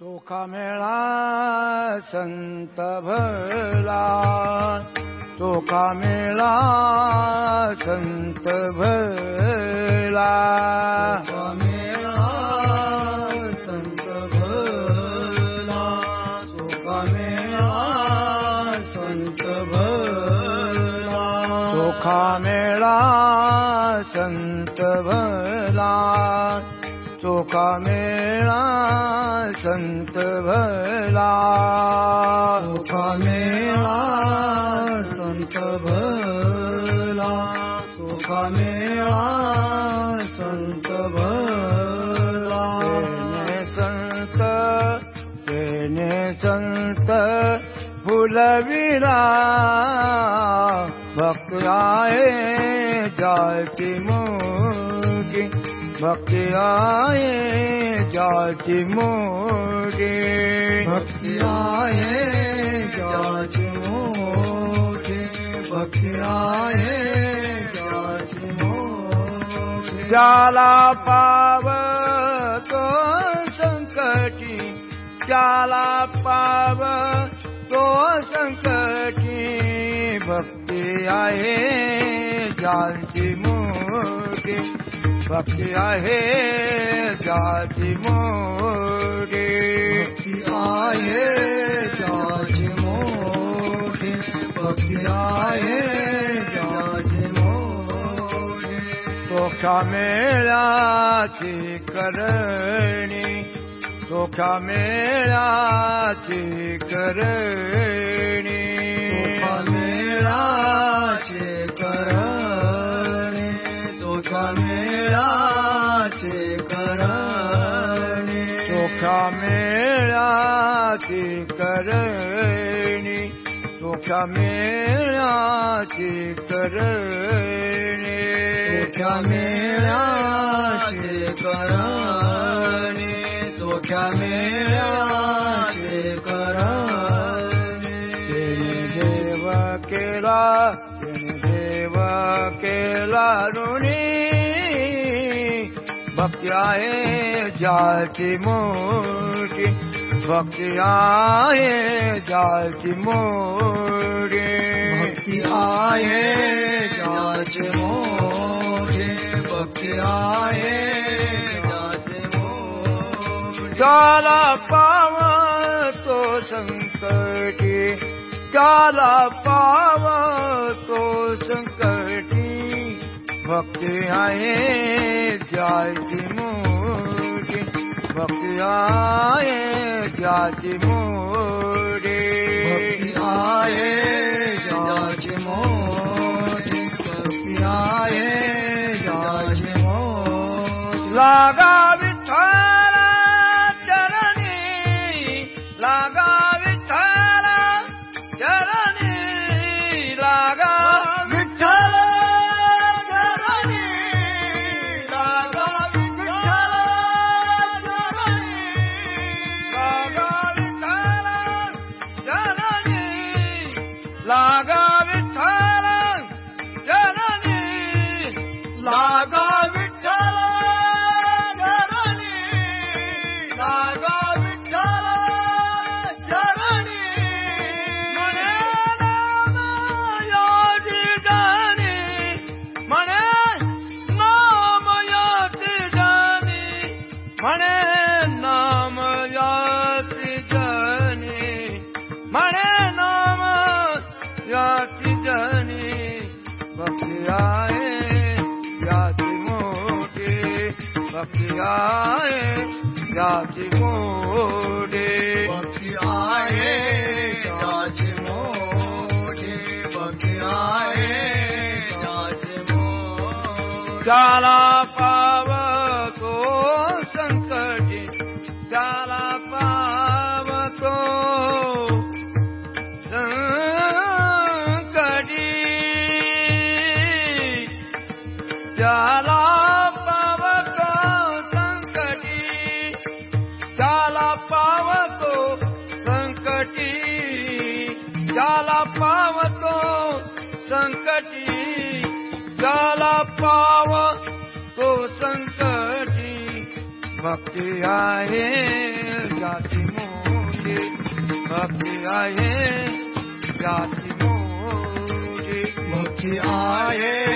सुखा मेळा संत भला। सुखा मेळा संत भला। मेळा संत भला। सुखा मेळा संत भला। सुखा मेळा संत भला। सुखा मेळा संत भला सुखा मेळा संत भला सुखा मेळा संत भला संत तेने संत फुलविरा भक्ति आए जाती मुगी भक्ति आए जाती मुगी भक्ति आए जाच मोठे भक्ति आए जाच मोठे जाला पाव तो संकटी। जाला पाव तो संकटी। भक्ति आए जाति मोगे। भक्ति आए जाति मोगे। भक्ति आए जाति मोगे। भक्ति आए जाति मोगे। धोखा मेरा थी करणी धोखा मेरा ची करणी सुखमेळाति करणी सुखमेळाति करणी सुखमेळाति करणी सुखमेळाति करणी देव केला देव केला ऋणी। भक्ति आए जाति मोरे भक्ति आए जाति मोरे भक्ति आए जाति मोरे भक्ति आए जाति पावा तो शंकर के। जाला पावा तो शंकर भक्त आए जाति मोरे। भक्त आए जाति मोरे। भक्त आए जाच मोरे। भक्त आए जाति मोरे। लागा 哪个 यातिमों के पक्षी आए यातिमों के पक्षी आए यातिमों के पक्षी आए पाव को संकट जाला जाला पाव को संकटी, जाला पाव को संकटी, जाला पाव को संकटी, जाला पाव को संकटी। भक्ति आए जाति मोरे भक्ति आए जाति मोरे। भक्ति आए